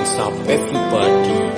Hands Everybody Party.